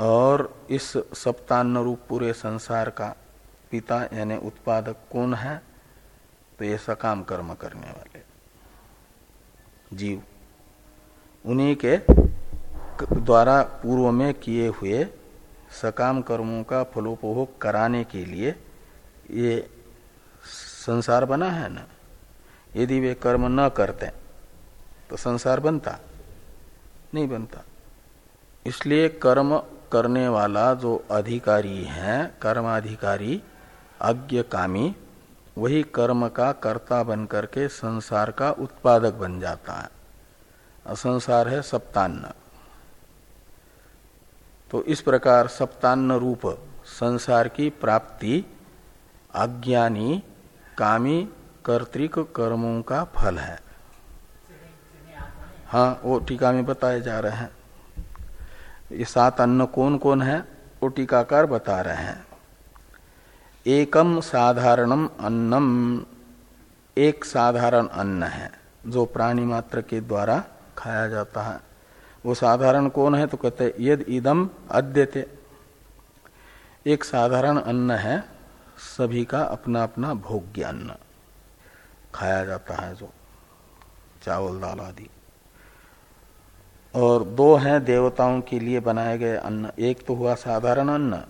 और इस सप्तान्न रूप पूरे संसार का पिता यानी उत्पादक कौन है? तो ये सकाम कर्म करने वाले। जीव। उन्हीं के द्वारा पूर्व में किए हुए सकाम कर्मों का फलोपभोग कराने के लिए ये संसार बना है ना? यदि वे कर्म न करते तो संसार बनता, नहीं बनता। इसलिए कर्म करने वाला जो अधिकारी है, कर्माधिकारी कामी वही कर्म का कर्ता बन करके संसार का उत्पादक बन जाता है। संसार है सप्तान्न। तो इस प्रकार सप्तान्न रूप संसार की प्राप्ति अज्ञानी कामी कर्तिक कर्मों का फल है। हाँ वो टीका में बताए जा रहे हैं। ये सात अन्न कौन कौन है, वो टीकाकार बता रहे हैं। एकम साधारणम अन्नम, एक साधारण अन्न है, जो प्राणी मात्र के द्वारा खाया जाता है। वो साधारण कौन है तो कहते यद इदम अद्यते। एक साधारण अन्न है सभी का अपना अपना भोग्य अन्न खाया जाता है जो चावल, दाल आदि। और दो हैं देवताओं के लिए बनाए गए अन्न। एक तो हुआ साधारण अन्न।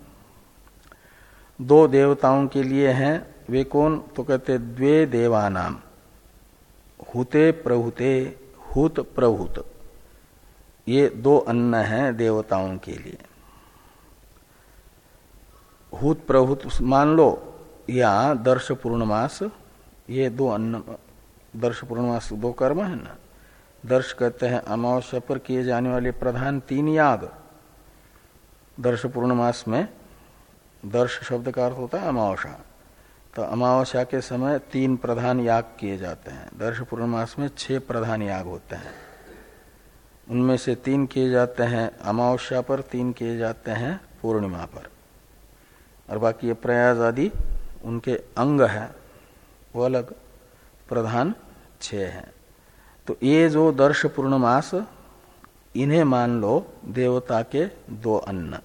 दो देवताओं के लिए हैं, वे कौन? तो कहते द्वे देवानाम। हुते प्रहुते, हुत प्रहुत। ये दो अन्न हैं देवताओं के लिए। हुत प्रहुत मान लो, या दर्श पूर्णमास ये दो अन्न, दर्श पूर्णमास दो कर्म है ना। दर्श कहते हैं अमावस्या पर किए जाने वाले प्रधान तीन याग दर्श पूर्णमास में दर्श शब्द का अर्थ होता है अमावस्या। तो अमावस्या के समय तीन प्रधान याग किए जाते हैं। दर्श पूर्णमास में छह प्रधान याग होते हैं। उनमें से तीन किए जाते हैं अमावस्या पर, तीन किए जाते हैं पूर्णिमा पर। और बाकी ये प्रयास आदि उनके अंग है, वो अलग प्रधान छह हैं। तो ये जो दर्श पूर्णमास इन्हें मान लो देवता के दो अन्न।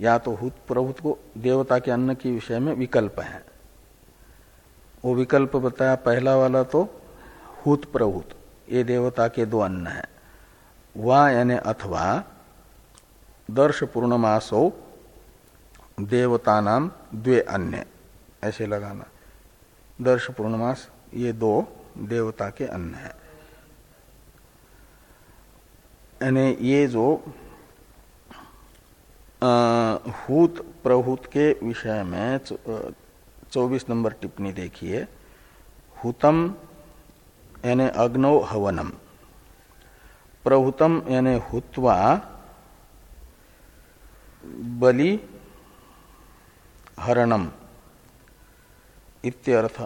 या तो हुत प्रभुत को देवता के अन्न के विषय में विकल्प है। वो विकल्प बताया, पहला वाला तो हुत प्रभुत, ये देवता के दो अन्न है। वह यानी अथवा दर्श पूर्णमासो देवता नाम द्वे अन्य। ऐसे लगाना। दर्श पूर्णमास, ये दो देवता के अन्न है। यानी ये जो हूत प्रहूत के विषय में चौबीस नंबर टिप्पणी देखिए। हुतम, यानी अग्नो हवनम। प्रहुतम, यानी हुत्वा, बलि हरणम इत्यर्थ।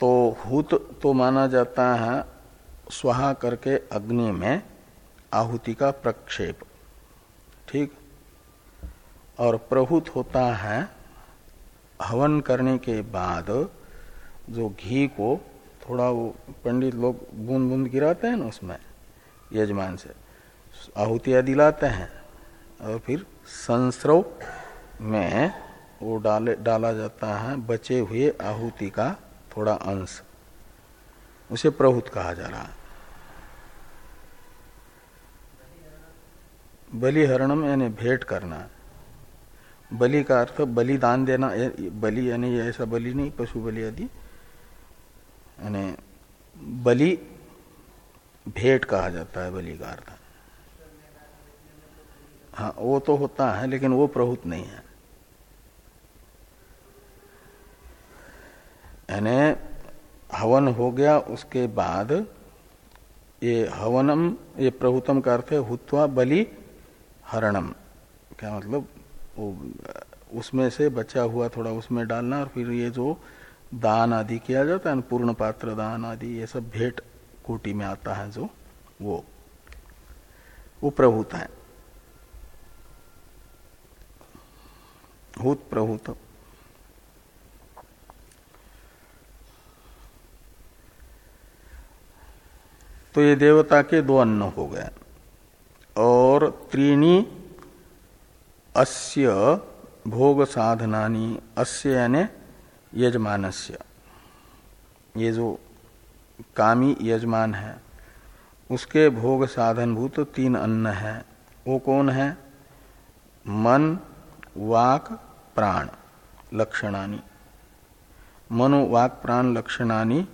तो हुत तो माना जाता है स्वाहा करके अग्नि में आहुति का प्रक्षेप। ठीक? और प्रहुत होता है हवन करने के बाद जो घी को थोड़ा वो पंडित लोग बूंद बूंद गिराते हैं ना उसमें, यजमान से, आहुतियाँ दिलाते हैं और फिर संस्रव में वो डाले, डाला जाता है, बचे हुए आहुति का थोड़ा अंश। उसे प्रहुत कहा जा रहा है। बलिहरणम यानी भेंट करना। बलि का अर्थ बलिदान देना बलि यानी ऐसा बलि नहीं, पशु बलि आदि। यानी बलि भेंट कहा जाता है, बलि का अर्थ। हाँ वो तो होता है, लेकिन वो प्रहुत नहीं है। यानी हवन हो गया, उसके बाद ये हवनम, ये प्रभुतम का अर्थ है हुत्वा बलि हरणम। क्या मतलब? वो, उसमें से बचा हुआ थोड़ा उसमें डालना और फिर ये जो दान आदि किया जाता है पूर्ण पात्र दान आदि, ये सब भेंट कोटि में आता है जो, वो वो प्रभुत है। प्रभुत तो ये देवता के दो अन्न हो गए। और त्रीणी अस्य भोग साधनानी, अस्य यानी यजमानस्य। ये जो कामी यजमान है, उसके भोग साधनभूत तीन अन्न है। वो कौन है? मन, वाक, प्राण, लक्षणानी। मनो वाक, प्राण, लक्षणानी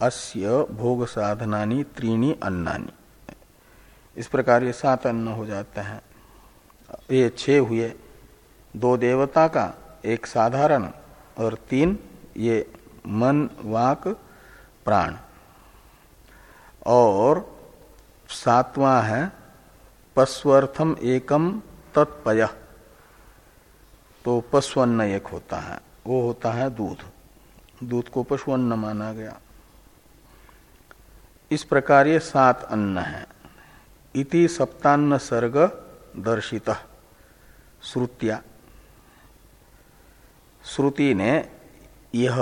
अस्य भोग साधनानी त्रीणी अन्नानी। इस प्रकार ये सात अन्न हो जाते हैं। ये छह हुए दो देवता का एक साधारण और तीन ये मन, वाक, प्राण। और सातवां है पश्वर्थम एकम तत्पय। तो पशुअन्न एक होता है। वो होता है दूध। दूध को पशुअन्न माना गया। इस प्रकार ये सात अन्न है। इति सप्तान्न सर्ग दर्शित। श्रुतिया। श्रुति ने यह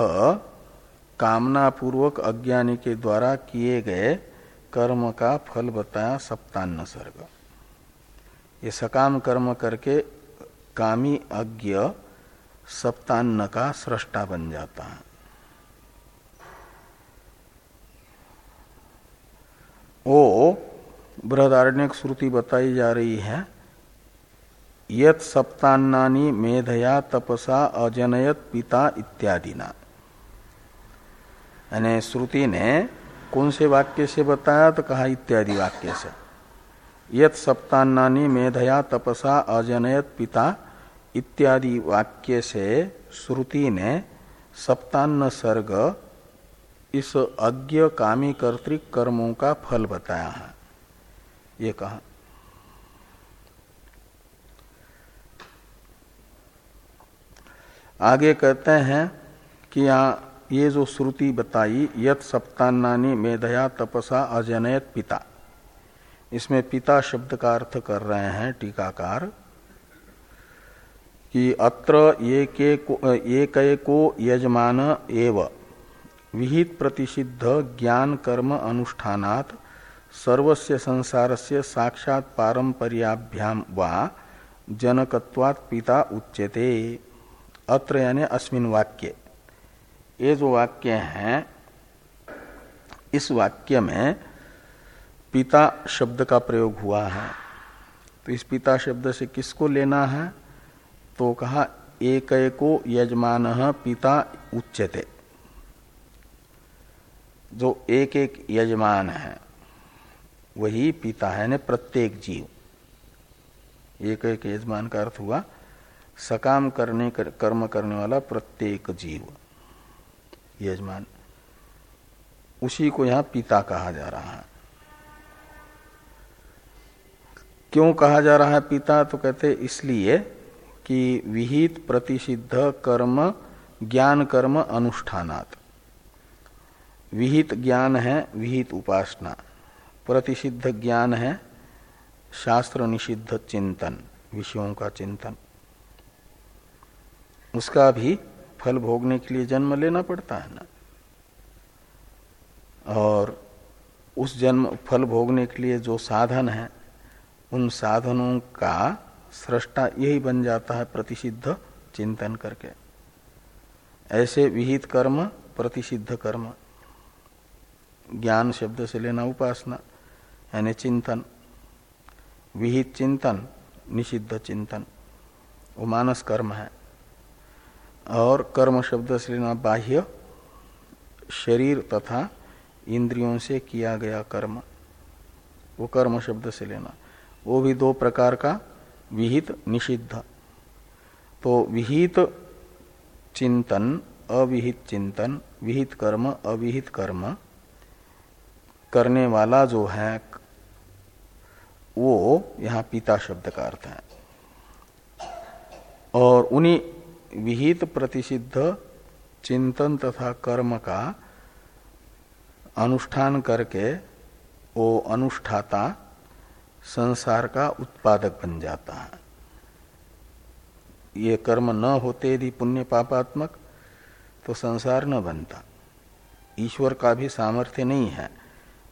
कामना पूर्वक अज्ञानी के द्वारा किए गए कर्म का फल बताया सप्तान्न सर्ग। ये सकाम कर्म करके कामी अज्ञ सप्तान्न का सृष्टा बन जाता है। वो बृहदारण्य श्रुति बताई जा रही है, यत सप्तान्नानी मेधया तपसा अजनयत पिता इत्यादि ना यानी श्रुति ने कौन से वाक्य से बताया तो कहा इत्यादि वाक्य से। यत सप्तान्नानी मेधया तपसा अजनयत पिता इत्यादि वाक्य से श्रुति ने सप्तान्न सर्ग इस अज्ञ कामी कर्तिक कर्मों का फल बताया है। ये कहा। आगे कहते हैं कि यहाँ ये जो श्रुति बताई, यत सप्तान्नानी मेधया तपसा अजनयत पिता। इसमें पिता शब्द का अर्थ कर रहे हैं टीकाकार कि अत्र एक को यजमान एव। विहित प्रतिषिद्ध ज्ञान कर्म अनुष्ठानात सर्वस्य संसारस्य साक्षात पारंपर्याभ्याम वा जनकत्वात् पिता उच्यते। अत्र यानी अस्मिन वाक्य। ये जो वाक्य हैं, इस वाक्य में पिता शब्द का प्रयोग हुआ है। तो इस पिता शब्द से किसको लेना है? तो कहा एक को यजमान पिता उच्यते। जो एक एक यजमान है वही पिता है ने प्रत्येक जीव। एक एक यजमान का अर्थ हुआ सकाम करने कर, कर्म करने वाला प्रत्येक जीव। यजमान उसी को यहाँ पिता कहा जा रहा है। क्यों कहा जा रहा है पिता? तो कहते इसलिए कि विहित प्रतिषिद्ध कर्म ज्ञान कर्म अनुष्ठानात। विहित ज्ञान है, विहित उपासना। प्रतिषिद्ध ज्ञान है, शास्त्र निषिद्ध चिंतन, विषयों का चिंतन। उसका भी फल भोगने के लिए जन्म लेना पड़ता है ना। और उस जन्म, फल भोगने के लिए जो साधन है, उन साधनों का सृष्टा यही बन जाता है प्रतिषिद्ध चिंतन करके। ऐसे विहित कर्म, प्रतिषिद्ध कर्म। ज्ञान शब्द से लेना उपासना, यानी चिंतन, विहित चिंतन, निषिद्ध चिंतन। वो मानस कर्म है। और कर्म शब्द से लेना बाह्य, शरीर तथा इंद्रियों से किया गया कर्म। वो कर्म शब्द से लेना। वो भी दो प्रकार का, विहित, निषिद्ध। तो विहित चिंतन, अविहित चिंतन, विहित कर्म, अविहित कर्म करने वाला जो है, वो यहाँ पिता शब्द का अर्थ है। और उन्हीं विहित प्रतिषिद्ध चिंतन तथा कर्म का अनुष्ठान करके वो अनुष्ठाता संसार का उत्पादक बन जाता है। ये कर्म न होते यदि पुण्य पापात्मक तो संसार न बनता। ईश्वर का भी सामर्थ्य नहीं है।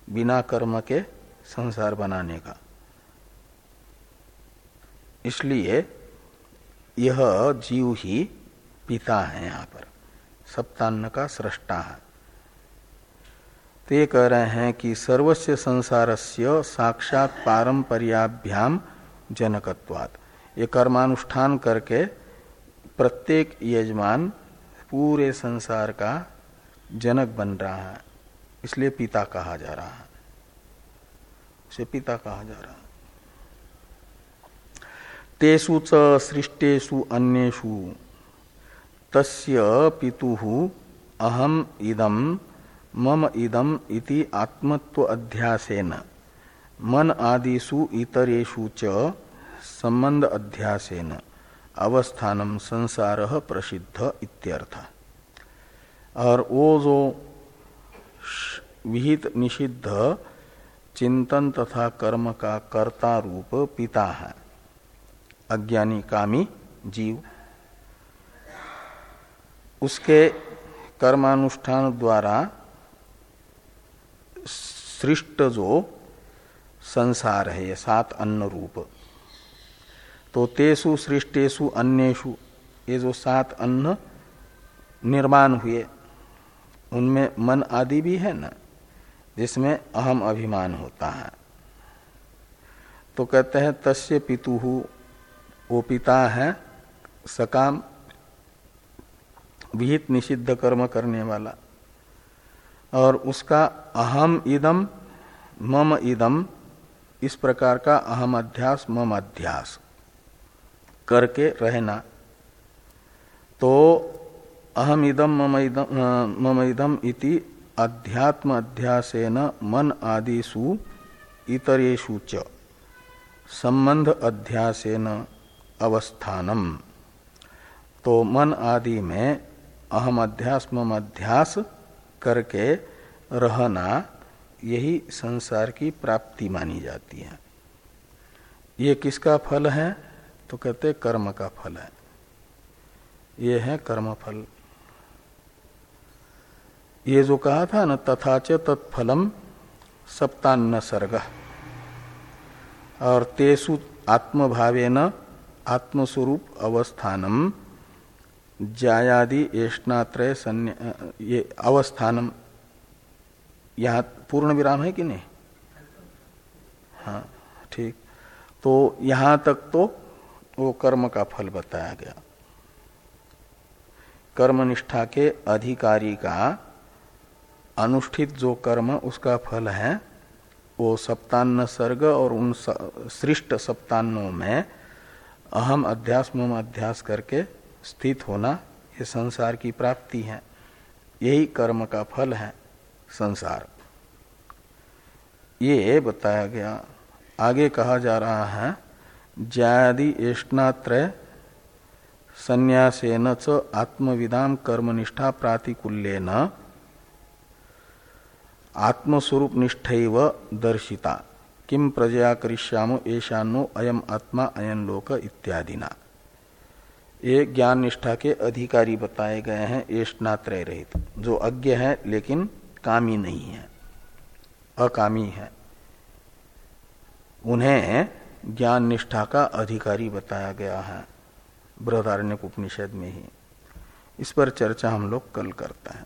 बिना कर्म के संसार बनाने का। इसलिए यह जीव ही पिता है यहाँ पर। सप्तान्न का सृष्टा है। तो ये कह रहे हैं कि सर्वस्व संसार से साक्षात पारंपरियाभ्याम जनकत्वात्। ये कर्मानुष्ठान करके प्रत्येक यजमान पूरे संसार का जनक बन रहा है। इसलिए पिता कहा जा रहा है। उसे पिता कहा जा रहा है। तेसु च सृष्टेशु अन्येषु, तस्य पितुः अहम इदम, मम इदम इति आत्मत्व अध्यासेन मन आदिषु इतरेषु च संबंध अध्यासेन। अवस्थानम संसार प्रसिद्ध इत्यर्थ। और वो जो विहित निषिद्ध चिंतन तथा कर्म का कर्ता रूप पिता है। अज्ञानी कामी जीव। उसके कर्मानुष्ठान द्वारा सृष्ट जो संसार है, ये सात अन्न रूप। तो तेसु सृष्टेशु अन्येषु, ये जो सात अन्न निर्माण हुए उनमें मन आदि भी है ना, जिसमें अहम अभिमान होता है। तो कहते हैं, तस्य पितु, वो पिता है, सकाम, विहित निषिद्ध कर्म करने वाला। और उसका अहम इदम, मम इदम, इस प्रकार का अहम अध्यास, मम अध्यास, करके रहना। तो अहम इदम मम इदम मम इदम इति अध्यात्म अध्यासेन मन आदिषु इतरेशु च संबंध अध्यासेन अवस्थानम तो मन आदि में अहम अध्यास, मम अध्यास करके रहना यही संसार की प्राप्ति मानी जाती है। ये किसका फल है? तो कहते कर्म का फल है। ये है कर्म फल ये जो कहा था ना तथाच तत्फलम सप्तान्न सर्ग। और तेसु आत्मभावेन आत्मस्वरूप अवस्थानम, जायादि एष्णात्रय ये अवस्थानम। यहाँ पूर्ण विराम है कि नहीं? हाँ ठीक। तो यहाँ तक तो वो कर्म का फल बताया गया। कर्मनिष्ठा के अधिकारी का अनुष्ठित जो कर्म, उसका फल है, वो सप्तान्न सर्ग और उन सृष्ट सप्तान्नों में अहम अध्यास मम अध्यास करके स्थित होना, ये संसार की प्राप्ति है। यही कर्म का फल है संसार। ये बताया गया। आगे कहा जा रहा है, ज्यादि एष्णात्रय संन्यासेन च आत्मविदाम कर्मनिष्ठा प्रातिकूल्यन आत्मस्वरूप निष्ठ दर्शिता। किम प्रजया करिष्यामो ऐशानो अयम आत्मा अयन लोक इत्यादि ना ये ज्ञान निष्ठा के अधिकारी बताए गए हैं एष्णात्रय रहित। जो अज्ञ है, लेकिन कामी नहीं है। अकामी है। उन्हें ज्ञान निष्ठा का अधिकारी बताया गया है बृहदारण्य उपनिषद में ही। इस पर चर्चा हम लोग कल करते हैं।